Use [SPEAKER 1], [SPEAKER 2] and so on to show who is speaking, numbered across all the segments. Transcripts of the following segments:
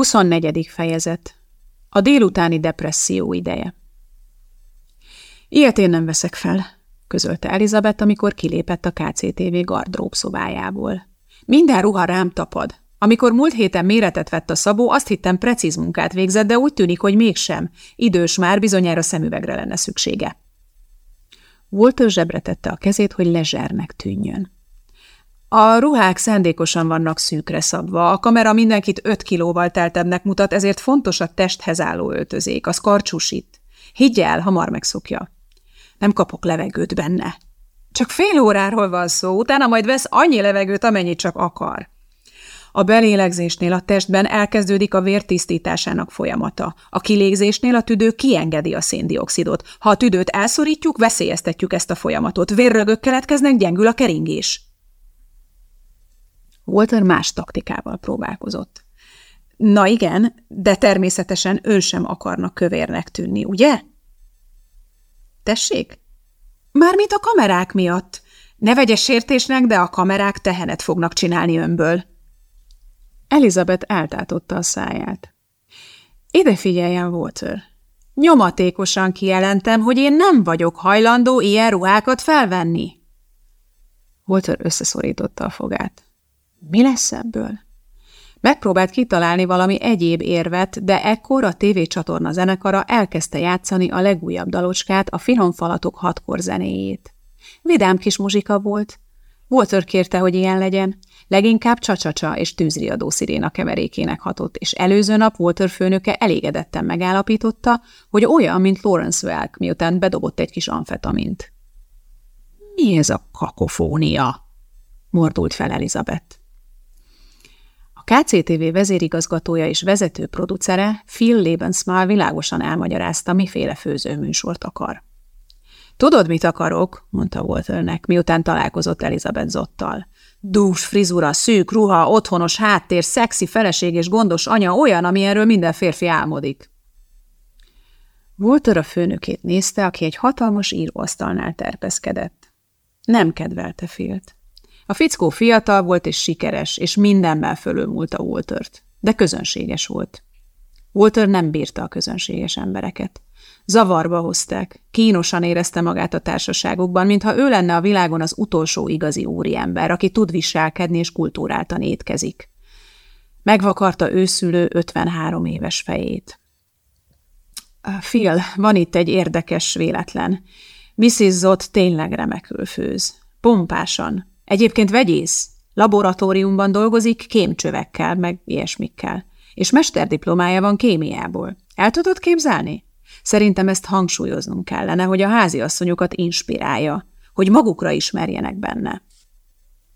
[SPEAKER 1] 24. fejezet. A délutáni depresszió ideje. Ilyet én nem veszek fel, közölte Elizabeth, amikor kilépett a KCTV gardrób szobájából. Minden ruha rám tapad. Amikor múlt héten méretet vett a szabó, azt hittem precíz munkát végzett, de úgy tűnik, hogy mégsem. Idős már, bizonyára szemüvegre lenne szüksége. Walter zsebre tette a kezét, hogy lezsernek tűnjön. A ruhák szándékosan vannak szűkre szabva, a kamera mindenkit öt kilóval teltebbnek mutat, ezért fontos a testhez álló öltözék, az karcsúsít. Higgy el, hamar megszokja. Nem kapok levegőt benne. Csak fél óráról van szó, utána majd vesz annyi levegőt, amennyit csak akar. A belélegzésnél a testben elkezdődik a vér tisztításának folyamata. A kilégzésnél a tüdő kiengedi a széndiokszidot. Ha a tüdőt elszorítjuk, veszélyeztetjük ezt a folyamatot. Vérrögök keletkeznek, gyengül a keringés. Walter más taktikával próbálkozott. Na igen, de természetesen ő sem akarnak kövérnek tűnni, ugye? Tessék? Mármint a kamerák miatt. Ne vegye sértésnek, de a kamerák tehenet fognak csinálni önből. Elizabeth eltátotta a száját. Ide figyeljen, Walter. Nyomatékosan kijelentem, hogy én nem vagyok hajlandó ilyen ruhákat felvenni. Walter összeszorította a fogát. Mi lesz ebből? Megpróbált kitalálni valami egyéb érvet, de ekkor a tévécsatorna zenekara elkezdte játszani a legújabb dalocskát, a finom falatok hatkor zenéjét. Vidám kis muzsika volt. Walter kérte, hogy ilyen legyen. Leginkább csacsacsa és tűzriadó sziréna keverékének hatott, és előző nap Walter főnöke elégedetten megállapította, hogy olyan, mint Lawrence Welk, miután bedobott egy kis amfetamint. – Mi ez a kakofónia? – mordult fel Elizabeth. KCTV vezérigazgatója és vezető producere Phil Lebensmal világosan elmagyarázta, miféle főzőműsort akar. Tudod, mit akarok? mondta Walternek, miután találkozott Elizabeth Zottal. Dús frizura, szűk ruha, otthonos háttér, szexi feleség és gondos anya olyan, amilyenről minden férfi álmodik. Walter a főnökét nézte, aki egy hatalmas íróasztalnál terpeszkedett. Nem kedvelte Filt. A fickó fiatal volt és sikeres, és mindenben fölülmúlta Waltert, de közönséges volt. Walter nem bírta a közönséges embereket. Zavarba hozták, kínosan érezte magát a társaságukban, mintha ő lenne a világon az utolsó igazi úriember, aki tud viselkedni és kultúráltan étkezik. Megvakarta őszülő 53 éves fejét. Phil, van itt egy érdekes véletlen. Mrs. Zott tényleg remekül főz. Pompásan, Egyébként vegyész, laboratóriumban dolgozik kémcsövekkel, meg ilyesmikkel, és mesterdiplomája van kémiából. El tudod képzelni? Szerintem ezt hangsúlyoznunk kellene, hogy a háziasszonyokat inspirálja, hogy magukra ismerjenek benne.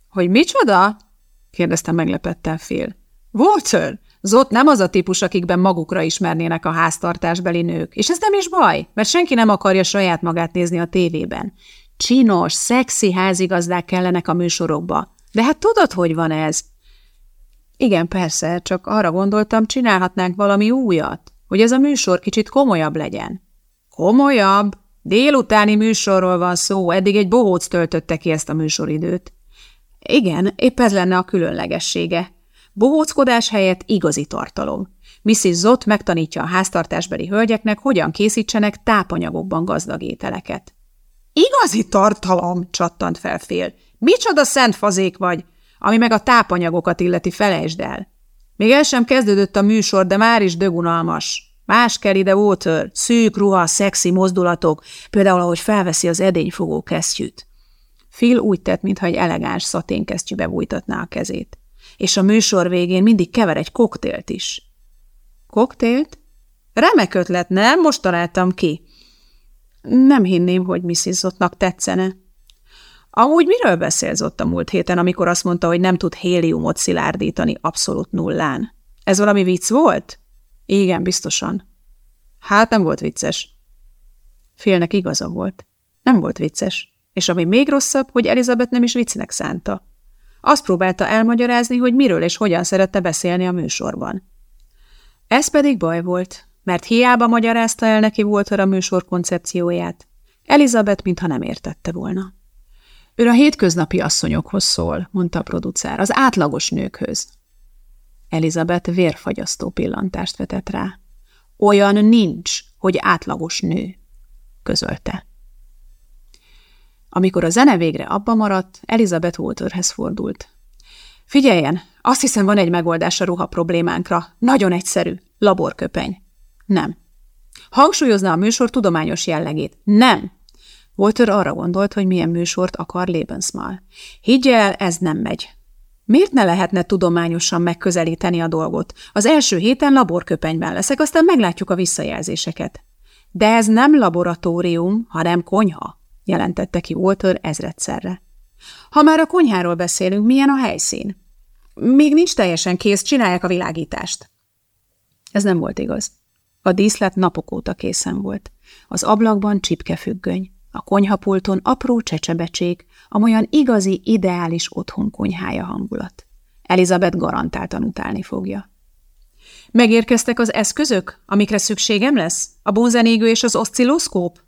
[SPEAKER 1] Hogy micsoda? kérdezte meglepettel fél. Walter, Zott nem az a típus, akikben magukra ismernének a háztartásbeli nők, és ez nem is baj, mert senki nem akarja saját magát nézni a tévében. Csinos, szexi házigazdák kellenek a műsorokba. De hát tudod, hogy van ez? Igen, persze, csak arra gondoltam, csinálhatnánk valami újat, hogy ez a műsor kicsit komolyabb legyen. Komolyabb? Délutáni műsorról van szó, eddig egy bohóc töltötte ki ezt a műsoridőt. Igen, épp ez lenne a különlegessége. Bohóckodás helyett igazi tartalom. Mrs. Zott megtanítja a háztartásbeli hölgyeknek, hogyan készítsenek tápanyagokban gazdag ételeket. Igazi tartalom, csattant fel fél. Micsoda szent fazék vagy, ami meg a tápanyagokat illeti, felejtsd el. Még el sem kezdődött a műsor, de már is dögunalmas. Más kell ide Walter, szűk ruha, szexi mozdulatok, például ahogy felveszi az edényfogó kesztyűt. Phil úgy tett, mintha egy elegáns szaténkesztyűbe bújtatná a kezét. És a műsor végén mindig kever egy koktélt is. Koktélt? Remek ötlet, nem? Most találtam ki. Nem hinném, hogy Mrs. Zottnak tetszene. Amúgy miről beszélzott a múlt héten, amikor azt mondta, hogy nem tud héliumot szilárdítani abszolút nullán? Ez valami vicc volt? Igen, biztosan. Hát nem volt vicces. Félnek igaza volt. Nem volt vicces. És ami még rosszabb, hogy Elizabeth nem is viccnek szánta. Azt próbálta elmagyarázni, hogy miről és hogyan szerette beszélni a műsorban. Ez pedig baj volt, mert hiába magyarázta el neki Walter a műsor koncepcióját. Elizabeth mintha nem értette volna. Ő a hétköznapi asszonyokhoz szól, mondta a producer, az átlagos nőkhöz. Elizabeth vérfagyasztó pillantást vetett rá. Olyan nincs, hogy átlagos nő, közölte. Amikor a zene végre abba maradt, Elizabeth Walterhez fordult. Figyeljen, azt hiszem van egy megoldás a ruha problémánkra. Nagyon egyszerű. Laborköpeny. Nem. Hangsúlyozna a műsor tudományos jellegét. Nem. Walter arra gondolt, hogy milyen műsort akar Lebensmal. Higgy el, ez nem megy. Miért ne lehetne tudományosan megközelíteni a dolgot? Az első héten laborköpenyben leszek, aztán meglátjuk a visszajelzéseket. De ez nem laboratórium, hanem konyha, jelentette ki Walter ezredszerre. Ha már a konyháról beszélünk, milyen a helyszín? Még nincs teljesen kész, csinálják a világítást. Ez nem volt igaz. A díszlet napok óta készen volt. Az ablakban csipkefüggöny, a konyhapulton apró csecsebecsék, amolyan igazi, ideális otthon konyhája hangulat. Elizabeth garantáltan utálni fogja. Megérkeztek az eszközök, amikre szükségem lesz? A bózenégő és az oszcilloszkóp?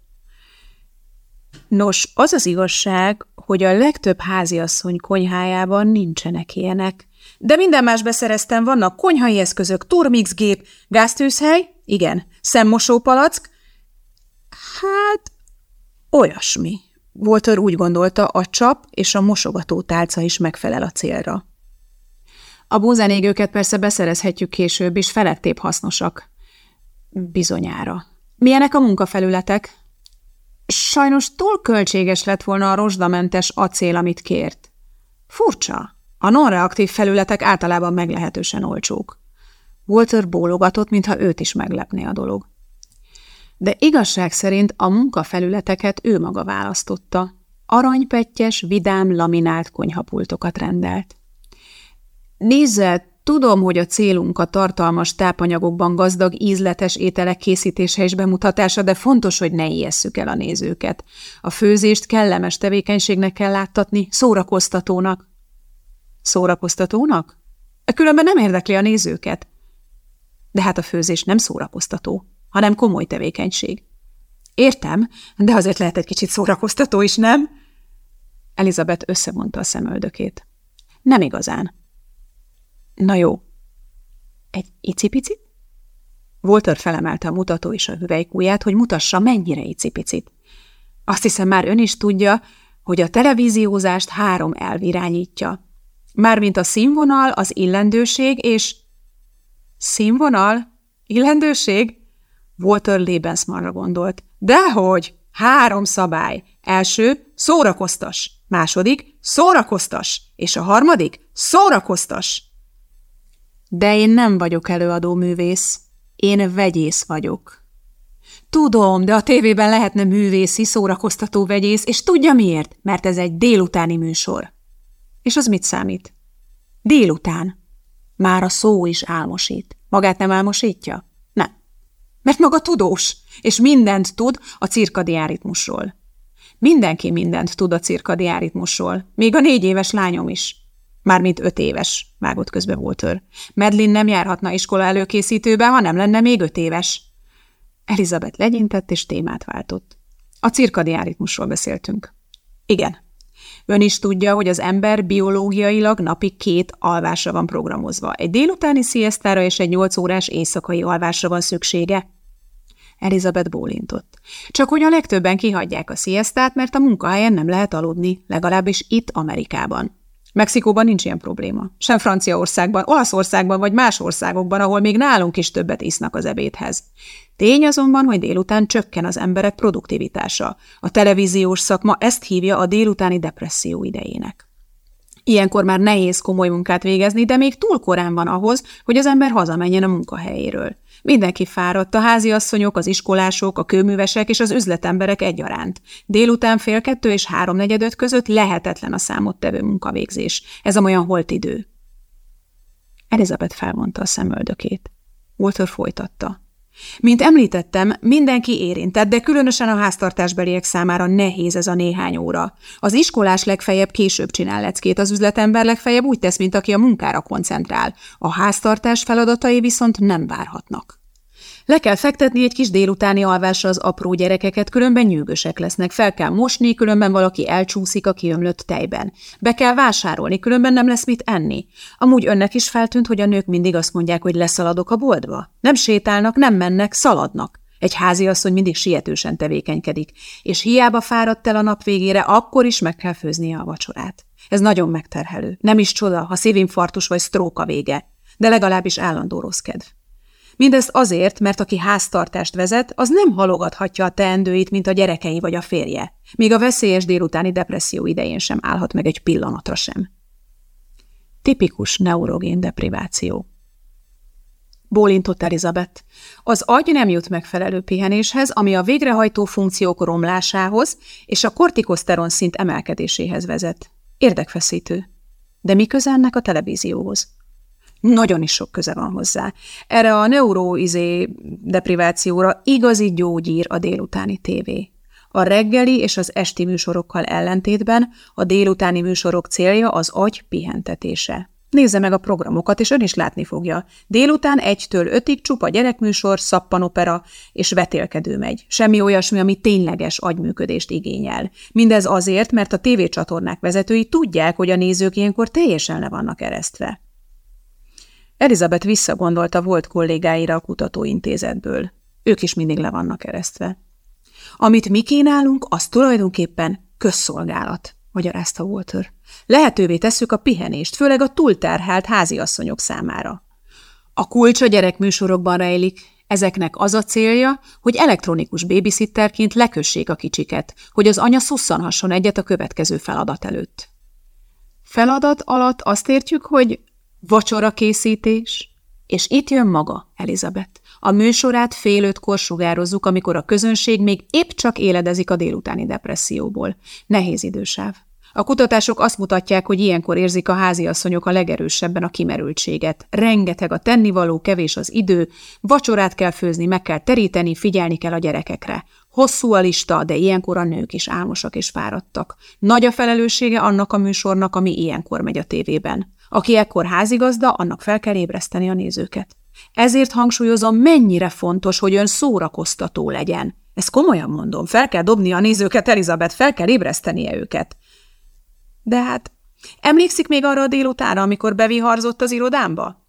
[SPEAKER 1] Nos, az az igazság, hogy a legtöbb háziasszony konyhájában nincsenek ilyenek. De minden más beszereztem, vannak konyhai eszközök, turmixgép, gáztűzhely, igen, szemmosópalack. Hát, olyasmi. Walter úgy gondolta, a csap és a mosogató tálca is megfelel a célra. A búzenégőket persze beszerezhetjük később, és felettébb hasznosak. Bizonyára. Milyenek a munkafelületek? Sajnos túl költséges lett volna a rozsdamentes acél, amit kért. Furcsa. A non-reaktív felületek általában meglehetősen olcsók. Walter bólogatott, mintha őt is meglepné a dolog. De igazság szerint a munkafelületeket ő maga választotta. Aranypettyes, vidám, laminált konyhapultokat rendelt. Nézze, tudom, hogy a célunk a tartalmas tápanyagokban gazdag, ízletes ételek készítése és bemutatása, de fontos, hogy ne ijesszük el a nézőket. A főzést kellemes tevékenységnek kell láttatni, szórakoztatónak. Szórakoztatónak? Különben nem érdekli a nézőket. De hát a főzés nem szórakoztató, hanem komoly tevékenység. Értem, de azért lehet egy kicsit szórakoztató is, nem? Elizabeth összevonta a szemöldökét. Nem igazán. Na jó. Egy icipicit? Walter felemelte a mutató és a hüvelykúját, hogy mutassa, mennyire icipicit. Azt hiszem, már ön is tudja, hogy a televíziózást három elv irányítja. Mármint a színvonal, az illendőség és... Színvonal? Illendőség? Walter Lebensmanra gondolt. Dehogy! Három szabály. Első, szórakoztas. Második, szórakoztas. És a harmadik, szórakoztas. De én nem vagyok előadó művész. Én vegyész vagyok. Tudom, de a tévében lehetne művészi, szórakoztató vegyész, és tudja miért? Mert ez egy délutáni műsor. És az mit számít? Délután. Már a szó is álmosít. Magát nem álmosítja? Nem. Mert maga tudós, és mindent tud a cirkadián ritmusról. Mindenki mindent tud a cirkadián ritmusról, még a négy éves lányom is. Mármint öt éves, vágott közbe Walter. Medlin nem járhatna iskola előkészítőbe, ha nem lenne még öt éves. Elizabeth legyintett és témát váltott. A cirkadián ritmusról beszéltünk. Igen, Ön is tudja, hogy az ember biológiailag napi két alvásra van programozva. Egy délutáni sziesztára és egy nyolc órás éjszakai alvásra van szüksége. Elizabeth bólintott. Csak hogy a legtöbben kihagyják a sziesztát, mert a munkahelyen nem lehet aludni, legalábbis itt Amerikában. Mexikóban nincs ilyen probléma. Sem Franciaországban, Olaszországban vagy más országokban, ahol még nálunk is többet isznak az ebédhez. Tény azonban, hogy délután csökken az emberek produktivitása. A televíziós szakma ezt hívja a délutáni depresszió idejének. Ilyenkor már nehéz komoly munkát végezni, de még túl korán van ahhoz, hogy az ember hazamenjen a munkahelyéről. Mindenki fáradt, a háziasszonyok, az iskolások, a kőművesek és az üzletemberek egyaránt. Délután fél kettő és háromnegyedöt között lehetetlen a számottevő munkavégzés. Ez a olyan holt idő. Elizabeth felmondta a szemöldökét. Walter folytatta. Mint említettem, mindenki érintett, de különösen a háztartásbeliek számára nehéz ez a néhány óra. Az iskolás legfeljebb később csinál leckét, az üzletember legfeljebb úgy tesz, mint aki a munkára koncentrál. A háztartás feladatai viszont nem várhatnak. Le kell fektetni egy kis délutáni alvásra az apró gyerekeket, különben nyűgösek lesznek. Fel kell mosni, különben valaki elcsúszik a kiömlött tejben. Be kell vásárolni, különben nem lesz mit enni. Amúgy önnek is feltűnt, hogy a nők mindig azt mondják, hogy leszaladok a boltba. Nem sétálnak, nem mennek, szaladnak. Egy háziasszony mindig sietősen tevékenykedik, és hiába fáradt el a nap végére, akkor is meg kell főznie a vacsorát. Ez nagyon megterhelő. Nem is csoda, ha szívinfarktus vagy sztróka vége, de legalábbis állandó rossz kedv. Mindezt azért, mert aki háztartást vezet, az nem halogathatja a teendőit, mint a gyerekei vagy a férje, míg a veszélyes délutáni depresszió idején sem állhat meg egy pillanatra sem. Tipikus neurogén depriváció. Bólintott Elizabeth. Az agy nem jut megfelelő pihenéshez, ami a végrehajtó funkciók romlásához és a kortikoszteron szint emelkedéséhez vezet. Érdekfeszítő. De mi köze ennek a televízióhoz? Nagyon is sok köze van hozzá. Erre a neuroizé deprivációra igazi gyógyír a délutáni tévé. A reggeli és az esti műsorokkal ellentétben a délutáni műsorok célja az agy pihentetése. Nézze meg a programokat, és ön is látni fogja. Délután egytől ötig csupa gyerekműsor, szappanopera és vetélkedő megy. Semmi olyasmi, ami tényleges agyműködést igényel. Mindez azért, mert a tévécsatornák vezetői tudják, hogy a nézők ilyenkor teljesen le vannak eresztve. Elizabeth visszagondolta volt kollégáira a kutatóintézetből. Ők is mindig le vannak eresztve. Amit mi kínálunk, az tulajdonképpen közszolgálat, magyarázta Walter. Lehetővé tesszük a pihenést, főleg a túlterhelt háziasszonyok számára. A kulcs a gyerekműsorokban rejlik. Ezeknek az a célja, hogy elektronikus babysitterként lekössék a kicsiket, hogy az anya szusszanhasson egyet a következő feladat előtt. Feladat alatt azt értjük, hogy vacsora készítés, és itt jön maga, Elizabeth. A műsorát fél ötkor sugározzuk, amikor a közönség még épp csak éledezik a délutáni depresszióból. Nehéz idősáv. A kutatások azt mutatják, hogy ilyenkor érzik a háziasszonyok a legerősebben a kimerültséget. Rengeteg a tennivaló, kevés az idő, vacsorát kell főzni, meg kell teríteni, figyelni kell a gyerekekre. Hosszú a lista, de ilyenkor a nők is álmosak és fáradtak. Nagy a felelőssége annak a műsornak, ami ilyenkor megy a tévében. Aki ekkor házigazda, annak fel kell ébreszteni a nézőket. Ezért hangsúlyozom, mennyire fontos, hogy ön szórakoztató legyen. Ezt komolyan mondom, fel kell dobni a nézőket, Elizabeth, fel kell ébresztenie őket. De hát, emlékszik még arra a délutánra, amikor beviharzott az irodámba?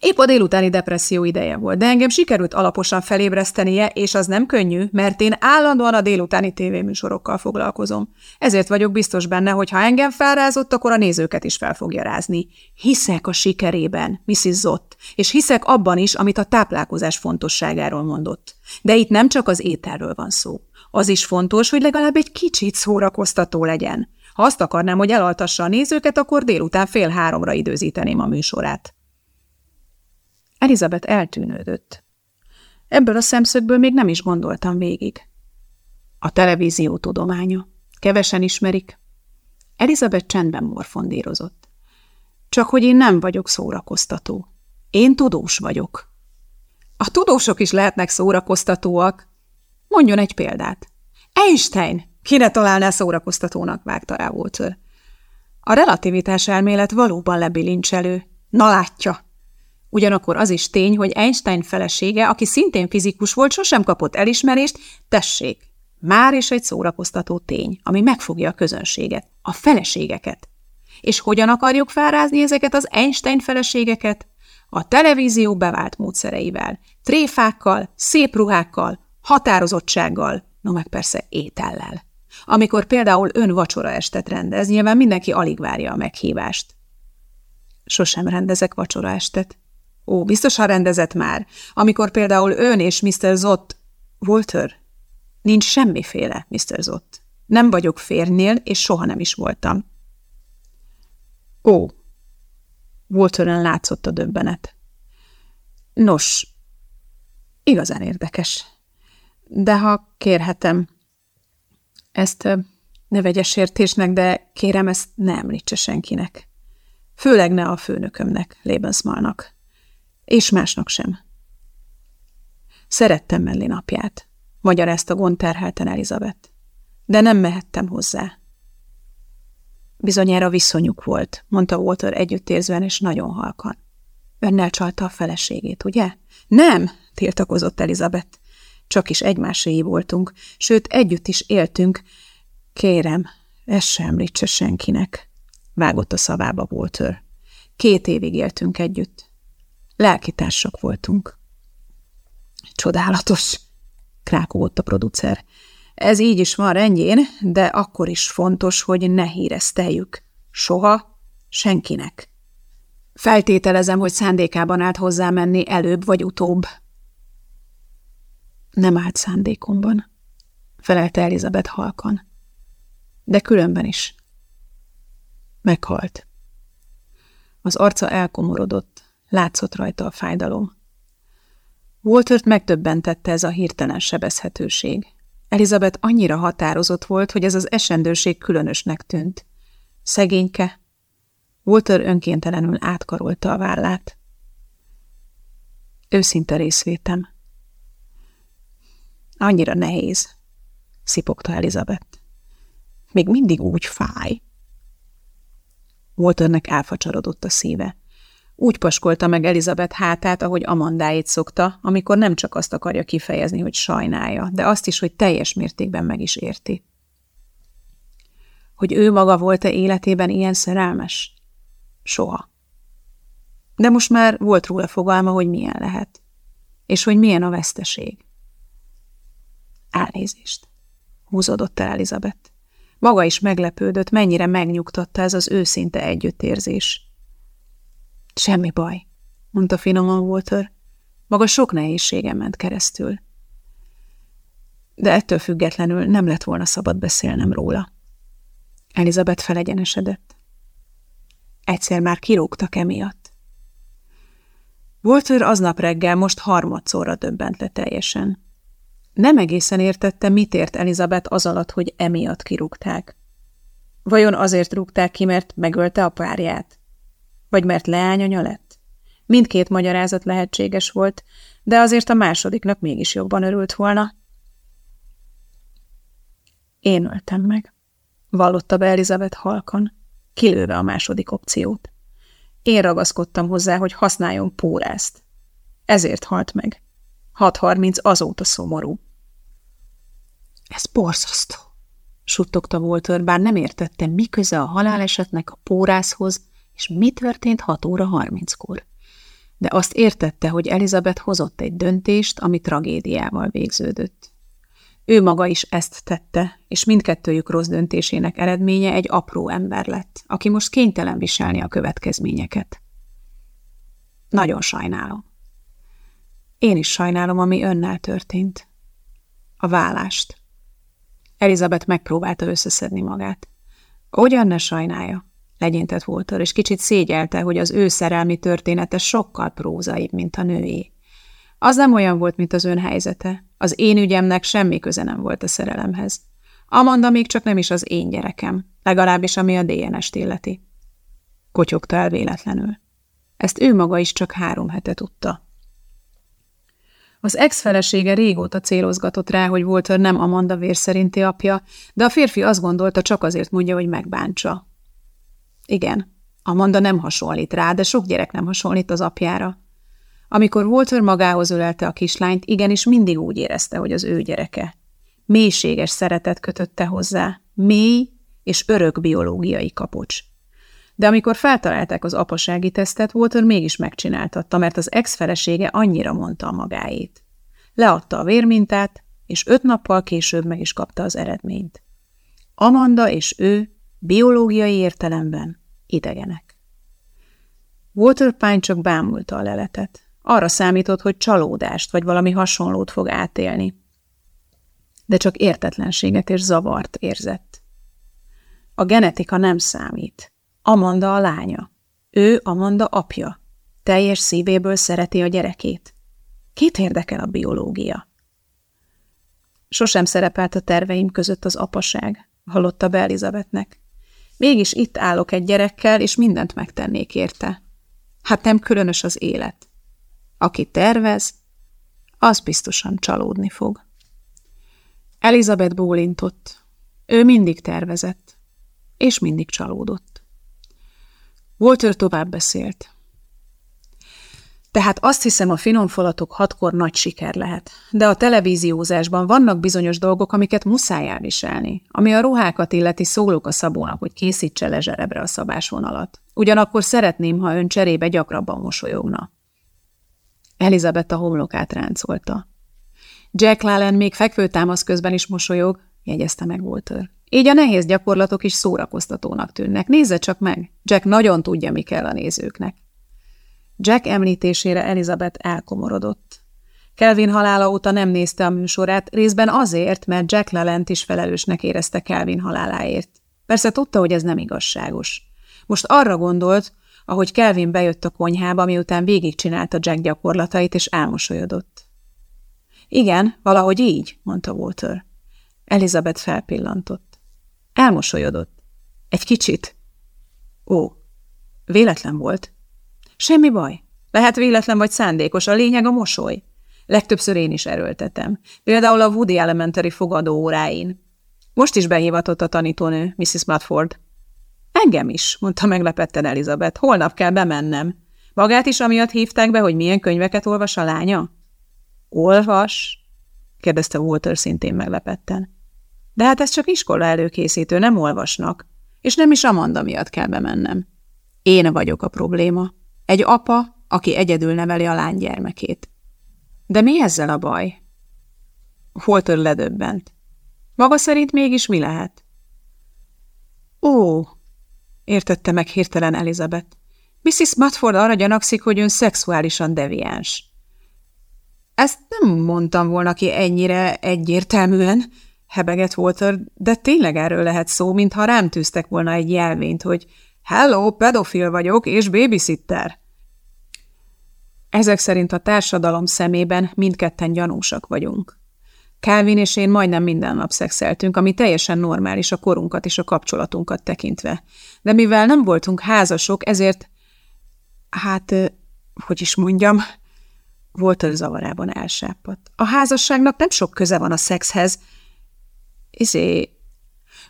[SPEAKER 1] Épp a délutáni depresszió ideje volt, de engem sikerült alaposan felébresztenie, és az nem könnyű, mert én állandóan a délutáni tévéműsorokkal foglalkozom. Ezért vagyok biztos benne, hogy ha engem felrázott, akkor a nézőket is fel fogja rázni. Hiszek a sikerében, Mrs. Zott, és hiszek abban is, amit a táplálkozás fontosságáról mondott. De itt nem csak az ételről van szó. Az is fontos, hogy legalább egy kicsit szórakoztató legyen. Ha azt akarnám, hogy elaltassa a nézőket, akkor délután fél háromra időzíteném a műsorát. Elizabeth eltűnődött. Ebből a szemszögből még nem is gondoltam végig. A televízió tudománya. Kevesen ismerik. Elizabeth csendben morfondírozott. Csak hogy én nem vagyok szórakoztató. Én tudós vagyok. A tudósok is lehetnek szórakoztatóak. Mondjon egy példát. Einstein! Kire találná szórakoztatónak, vágta rá Walter. A relativitás elmélet valóban lebilincselő. Na látja! Ugyanakkor az is tény, hogy Einstein felesége, aki szintén fizikus volt, sosem kapott elismerést, tessék, már is egy szórakoztató tény, ami megfogja a közönséget, a feleségeket. És hogyan akarjuk felrázni ezeket az Einstein feleségeket? A televízió bevált módszereivel, tréfákkal, szép ruhákkal, határozottsággal, no meg persze étellel. Amikor például ön vacsora estet rendez, nyilván mindenki alig várja a meghívást. Sosem rendezek vacsora estet. Ó, biztosan rendezett már. Amikor például ön és Mr. Zott... Walter? Nincs semmiféle, Mr. Zott. Nem vagyok férnél, és soha nem is voltam. Ó, Walteren látszott a döbbenet. Nos, igazán érdekes. De ha kérhetem, ezt ne vegye sértésnek, de kérem, ezt ne említse senkinek. Főleg ne a főnökömnek, Lebensmalnak. És másnak sem. Szerettem mellé napját, magyarázta gondterhelten Elizabeth. De nem mehettem hozzá. Bizonyára viszonyuk volt, mondta Walter együttérzően és nagyon halkan. Önnel csalta a feleségét, ugye? Nem, tiltakozott Elizabeth. Csak is egymáséi voltunk, sőt, együtt is éltünk. Kérem, ezt sem említse senkinek, vágott a szavába Walter. Két évig éltünk együtt. Lelkitársak voltunk. Csodálatos, krákogott a producer. Ez így is van rendjén, de akkor is fontos, hogy ne hírezteljük. Soha, senkinek. Feltételezem, hogy szándékában állt hozzá menni előbb vagy utóbb. Nem állt szándékomban, felelte Elizabeth halkan. De különben is. Meghalt. Az arca elkomorodott, látszott rajta a fájdalom. Waltert megtöbbentette ez a hirtelen sebezhetőség. Elizabeth annyira határozott volt, hogy ez az esendőség különösnek tűnt. Szegényke. Walter önkéntelenül átkarolta a vállát. Őszinte részvétem. Annyira nehéz, szipogta Elizabeth. Még mindig úgy fáj. Walternek elfacsarodott a szíve. Úgy paskolta meg Elizabeth hátát, ahogy Amandáit szokta, amikor nem csak azt akarja kifejezni, hogy sajnálja, de azt is, hogy teljes mértékben meg is érti. Hogy ő maga volt-e életében ilyen szerelmes? Soha. De most már volt róla fogalma, hogy milyen lehet. És hogy milyen a veszteség. Elnézést. Húzódott el Elizabeth. Maga is meglepődött, mennyire megnyugtatta ez az őszinte együttérzés. Semmi baj, mondta finoman Walter. Maga sok nehézségen ment keresztül. De ettől függetlenül nem lett volna szabad beszélnem róla. Elizabeth felegyenesedett. Egyszer már kirúgtak emiatt. Walter aznap reggel most harmadszorra döbbent le teljesen. Nem egészen értette, mit ért Elizabeth az alatt, hogy emiatt kirúgták. Vajon azért rúgták ki, mert megölte a párját? Vagy mert leányanya lett? Mindkét magyarázat lehetséges volt, de azért a másodiknak mégis jobban örült volna. Én öltem meg, vallotta be Elizabeth halkan, kilőve a második opciót. Én ragaszkodtam hozzá, hogy használjon pórázt. Ezért halt meg. 6.30 azóta szomorú. Ez borzasztó, suttogta Walter, bár nem értette, mi köze a halálesetnek a pórászhoz, és mi történt 6 óra 30-kor. De azt értette, hogy Elizabeth hozott egy döntést, ami tragédiával végződött. Ő maga is ezt tette, és mindkettőjük rossz döntésének eredménye egy apró ember lett, aki most kénytelen viselni a következményeket. Nagyon sajnálom. Én is sajnálom, ami önnel történt. A vállást. Elizabeth megpróbálta összeszedni magát. Ugyan ne sajnálja, legyintett Walter, és kicsit szégyelte, hogy az ő szerelmi története sokkal prózaibb, mint a nőé. Az nem olyan volt, mint az ön helyzete. Az én ügyemnek semmi köze nem volt a szerelemhez. Amanda még csak nem is az én gyerekem, legalábbis ami a DNS-t illeti. Kotyogta el véletlenül. Ezt ő maga is csak három hete tudta. Az ex-felesége régóta célozgatott rá, hogy Walter nem Amanda vér szerinti apja, de a férfi azt gondolta, csak azért mondja, hogy megbántsa. Igen, Amanda nem hasonlít rá, de sok gyerek nem hasonlít az apjára. Amikor Walter magához ölelte a kislányt, igenis mindig úgy érezte, hogy az ő gyereke. Mélységes szeretet kötötte hozzá, mély és örök biológiai kapocs. De amikor feltalálták az apasági tesztet, Walter mégis megcsináltatta, mert az ex-felesége annyira mondta a magáét. Leadta a vérmintát, és öt nappal később meg is kapta az eredményt. Amanda és ő biológiai értelemben idegenek. Walter csak bámulta a leletet. Arra számított, hogy csalódást vagy valami hasonlót fog átélni. De csak értetlenséget és zavart érzett. A genetika nem számít. Amanda a lánya. Ő Amanda apja. Teljes szívéből szereti a gyerekét. Kit érdekel a biológia? Sosem szerepelt a terveim között az apaság, hallotta be Elizabethnek. Mégis itt állok egy gyerekkel, és mindent megtennék érte. Hát nem különös az élet. Aki tervez, az biztosan csalódni fog. Elizabeth bólintott. Ő mindig tervezett, és mindig csalódott. Walter tovább beszélt. Tehát azt hiszem, a finomfalatok hatkor nagy siker lehet. De a televíziózásban vannak bizonyos dolgok, amiket muszáj elviselni. Ami a ruhákat illeti, szólok a szabónak, hogy készítse le zserebre a szabásvonalat. Ugyanakkor szeretném, ha ön cserébe gyakrabban mosolyogna. Elizabeth a homlokát ráncolta. Jack Lallen még fekvőtámasz közben is mosolyog, jegyezte meg Walter. Így a nehéz gyakorlatok is szórakoztatónak tűnnek. Nézze csak meg! Jack nagyon tudja, mi kell a nézőknek. Jack említésére Elizabeth elkomorodott. Kelvin halála óta nem nézte a műsorát, részben azért, mert Jack Lalent is felelősnek érezte Kelvin haláláért. Persze tudta, hogy ez nem igazságos. Most arra gondolt, ahogy Kelvin bejött a konyhába, miután végigcsinálta Jack gyakorlatait, és elmosolyodott. Igen, valahogy így, mondta Walter. Elizabeth felpillantott. Elmosolyodott. Egy kicsit. Ó, véletlen volt. Semmi baj. Lehet véletlen vagy szándékos, a lényeg a mosoly. Legtöbbször én is erőltetem. Például a Woody Elementary fogadó óráin. Most is behívatott a tanítónő, Mrs. Mudford. Engem is, mondta meglepetten Elizabeth. Holnap kell bemennem. Magát is amiatt hívták be, hogy milyen könyveket olvas a lánya? Olvas? kérdezte Walter szintén meglepetten. De hát ez csak iskola előkészítő, nem olvasnak. És nem is Amanda miatt kell bemennem. Én vagyok a probléma. Egy apa, aki egyedül neveli a lánygyermekét. De mi ezzel a baj? Walter ledöbbent. Maga szerint mégis mi lehet? Ó, értette meg hirtelen Elizabeth. Mrs. Mudford arra gyanakszik, hogy ön szexuálisan deviáns. Ezt nem mondtam volna ki ennyire egyértelműen, hebegett Walter, de tényleg erről lehet szó, mintha rám tűztek volna egy jelvényt, hogy Hello, pedofil vagyok, és babysitter. Ezek szerint a társadalom szemében mindketten gyanúsak vagyunk. Calvin és én majdnem minden nap szexeltünk, ami teljesen normális a korunkat és a kapcsolatunkat tekintve. De mivel nem voltunk házasok, ezért, hát, hogy is mondjam, volt a zavarában elsápadt. A házasságnak nem sok köze van a szexhez. Izé,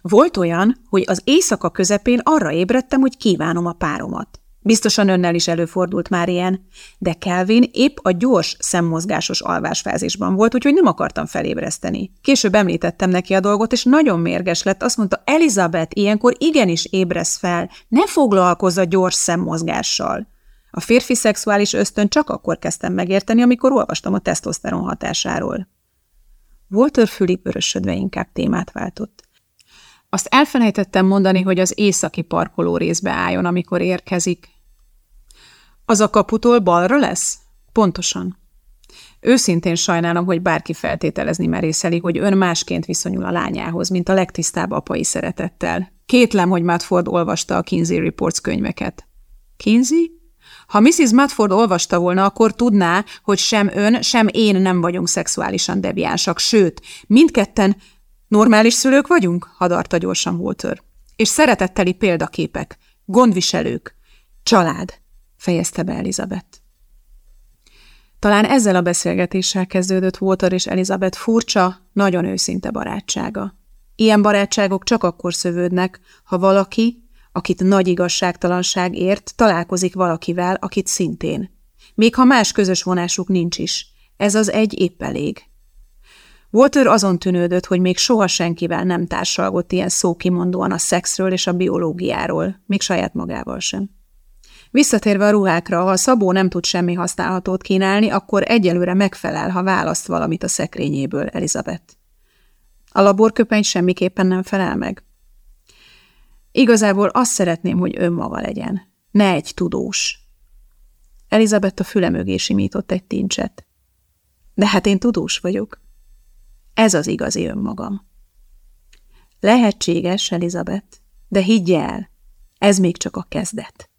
[SPEAKER 1] volt olyan, hogy az éjszaka közepén arra ébredtem, hogy kívánom a páromat. Biztosan önnel is előfordult már ilyen, de Kelvin épp a gyors szemmozgásos alvásfázisban volt, úgyhogy nem akartam felébreszteni. Később említettem neki a dolgot, és nagyon mérges lett. Azt mondta, Elizabeth, ilyenkor igenis ébresz fel, ne foglalkozz a gyors szemmozgással. A férfi szexuális ösztön csak akkor kezdtem megérteni, amikor olvastam a tesztoszteron hatásáról. Walter fülig vörösödve inkább témát váltott. Azt elfelejtettem mondani, hogy az északi parkoló részbe álljon, amikor érkezik. Az a kaputól balra lesz? Pontosan. Őszintén sajnálom, hogy bárki feltételezni merészeli, hogy ön másként viszonyul a lányához, mint a legtisztább apai szeretettel. Kétlem, hogy Matford olvasta a Kinsey Reports könyveket. Kinsey? Ha Mrs. Matford olvasta volna, akkor tudná, hogy sem ön, sem én nem vagyunk szexuálisan deviánsak, sőt, mindketten Normális szülők vagyunk? hadarta gyorsan Walter. És szeretetteli példaképek, gondviselők, család, fejezte be Elizabeth. Talán ezzel a beszélgetéssel kezdődött Walter és Elizabeth furcsa, nagyon őszinte barátsága. Ilyen barátságok csak akkor szövődnek, ha valaki, akit nagy igazságtalanság ért, találkozik valakivel, akit szintén. Még ha más közös vonásuk nincs is. Ez az egy épp elég. Walter azon tűnődött, hogy még soha senkivel nem társalgott ilyen szókimondóan a szexről és a biológiáról, még saját magával sem. Visszatérve a ruhákra, ha a Szabó nem tud semmi használhatót kínálni, akkor egyelőre megfelel, ha választ valamit a szekrényéből, Elizabeth. A laborköpeny semmiképpen nem felel meg. Igazából azt szeretném, hogy önmaga legyen. Ne egy tudós. Elizabeth a füle mögé simított egy tincset. De hát én tudós vagyok. Ez az igazi önmagam. Lehetséges, Elizabeth, de higgy el, ez még csak a kezdet.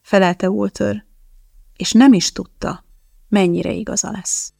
[SPEAKER 1] Felelte Walter, és nem is tudta, mennyire igaza lesz.